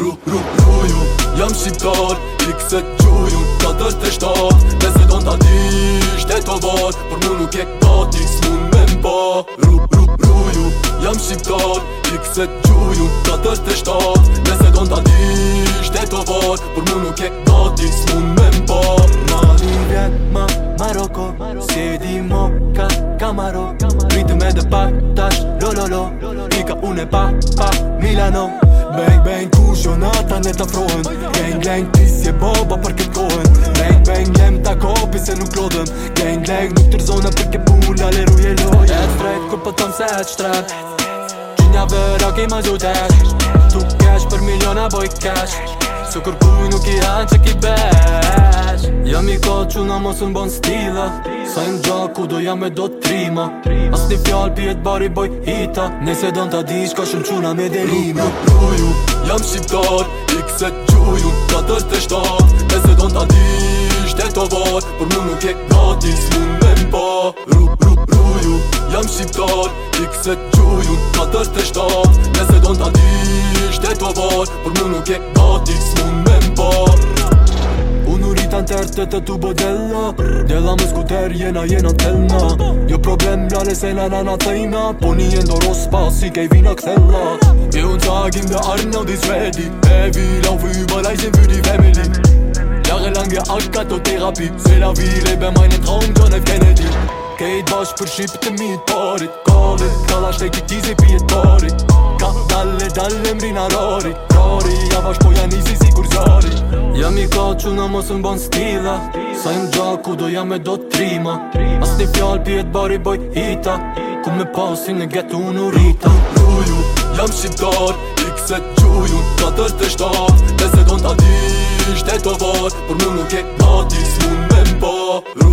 Ru, ru, ru, ju Jam shqiptar, i këse të gjuju Ta të të shtat, dhe se don të di, Shtet të bat, Por mu nuk e këtati Së mund me mba Ru, ru, ru, ju Jam shqiptar, i këse të gjuju Ta të të shtat, dhe se don të di, Shtet të bat, Por mu nuk e këtati Së mund me mba Ma du vjen, ma maroko Se di mo ka kamaro Rritë me dhe pak, tash, lo, lo, lo Rika une pa, pa, milano Bang bang ku shonata jo, ne t'afrohen Gang gang ti si e boba për këtë kohen Bang bang jem ta kopi se nuk lodhen Gang gang nuk të zona për ke pull Ale ruje loj E strejt kur për po tëm se të shtrat Gjinja vera ki ma gjutesh Tu kesh për miliona boj kesh cash Së kërkuj nuk i hanë që ki besh Jam i ka që në mos në bon stila Sa i në ku do jam e do të trima As një fjall pjetë bari boj hita Nese do në të dish ka shumë quna me derima Ruk me pruju, jam shqiptar I kse të gjuju, ka të të shtat Nese do në të dish të të vat Por më nuk e gati s'mun me shqiptar Ikse gjuju të tërë të shtar Nese don t'a dish të t'o var Por më nuk e gati s'mun me m'par Unë u rritan tërë të të t'u Dela më skuter jena jena t'elna Jo problem lale se lana na t'ejna Po një jendoros pas i kej vina kthella Je unë t'agim dhe arin në dis redi Evi laufi i balajzin fyti family Jare lange ashka të terapi Se la vile be traum John F. Kennedy Kejt bash për shqip të mi të porit Kallit, kalla shtek i tizi pi e të porit Ka dalle, dalle mri në rori Rori, ja bash po janë i zi kur zori Jam i ka që në mos në ban stila Sa jnë gja ku do jam e do të trima As një fjall pi e të bari boj hita Ku me pasin e getu në rita Ruju, jam shqiptar Se gjuju t'a tër të shtar Dese don t'a dish t'e t'o var Por më nuk e t'a s'mun me mba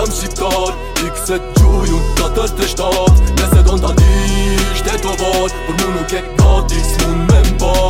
jam shqiptar I këse të gjuju të tërë të të shtat Nese do në të njështë e të po vod Por mu nuk e gati së mund me mbar